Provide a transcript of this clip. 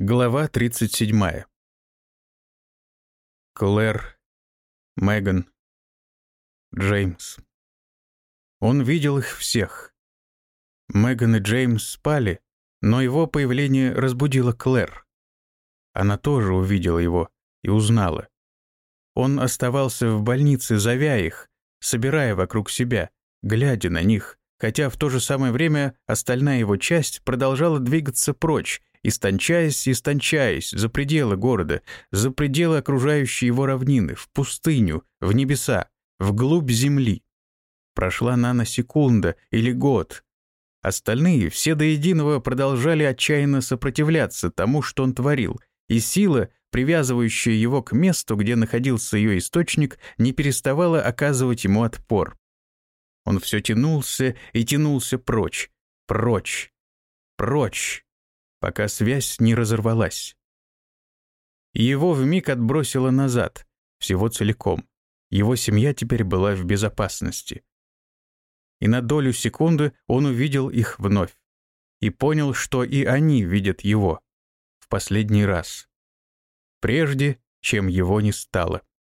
Глава 37. Клэр, Меган, Джеймс. Он видел их всех. Меган и Джеймс спали, но его появление разбудило Клэр. Она тоже увидела его и узнала. Он оставался в больнице, зовя их, собирая вокруг себя, глядя на них, хотя в то же самое время остальная его часть продолжала двигаться прочь, истончаясь, истончаясь за пределы города, за пределы окружающей его равнины, в пустыню, в небеса, вглубь земли. Прошла наносекунда или год. Остальные, все до единого, продолжали отчаянно сопротивляться тому, что он творил, и сила, привязывающая его к месту, где находился ее источник, не переставала оказывать ему отпор. Он все тянулся и тянулся прочь, прочь, прочь пока связь не разорвалась. Его вмиг отбросило назад, всего целиком. Его семья теперь была в безопасности. И на долю секунды он увидел их вновь. И понял, что и они видят его. В последний раз. Прежде, чем его не стало.